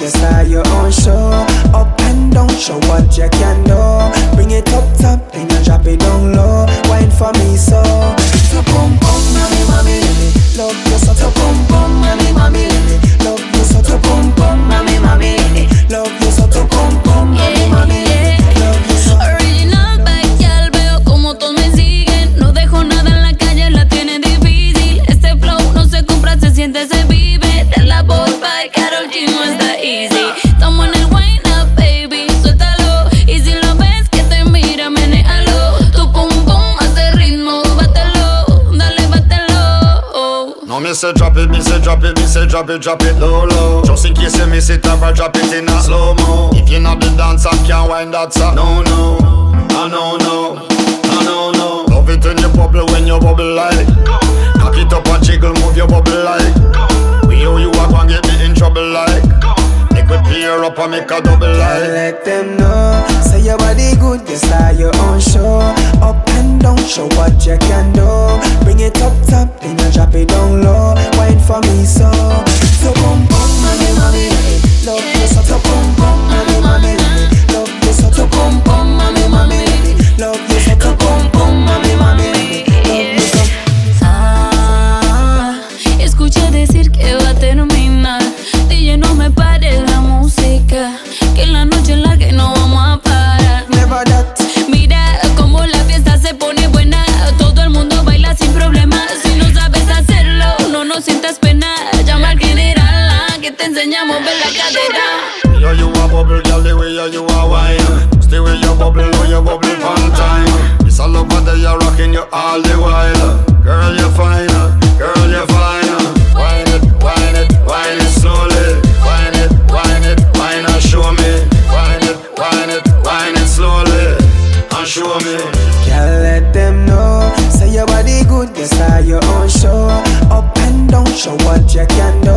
you start your own show. Up and down, show what you can do. Bring it up top, then you drop it down low. Wine for me so. Love you so. Love you love you you. Original backyard, veo como todos me siguen. No dejo nada en la calle, la tiene difícil. Este flow no se compra, se siente, easy. Estamos en el wine up, baby, suéltalo. Y si lo ves que te mira, menéalo. Tu pum pum hace ritmo, bátelo, dale, bátelo. Oh. No, me say drop it, me say drop it, me say drop it, drop it low, low. Just in case you miss it, ever drop it in a slow mo. If you're not the dancer, can't wind that song. No, no, I no, no, I no, no. Love it when you bubble, when you bubble like. Cock up a double I like. let them know. Say your body good, you start your own show. Up and down, show what you can do. Bring it up top, enseñamos a ver la. Yo, you a bubble, girl, the way you, you a wine. Stay with your bubble, know you bubble one time. It's all over there, you're rocking you all the while. Girl, you're fine, girl, you're fine. Wine it, wine it, wine it slowly. Wine it, wine it, wine and show me. Wine it, wine it, wine it slowly. And show me. Can't let them know. Say your body good, you start your own show. Up and down, show what you can do.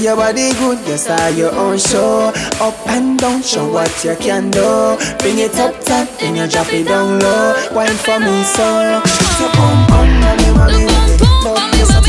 know. Your body good, you start your own show. Up and down, show what you can do. Bring it up top, then you drop it down low. Wine for me so. So boom boom, mommy, mommy, love you so.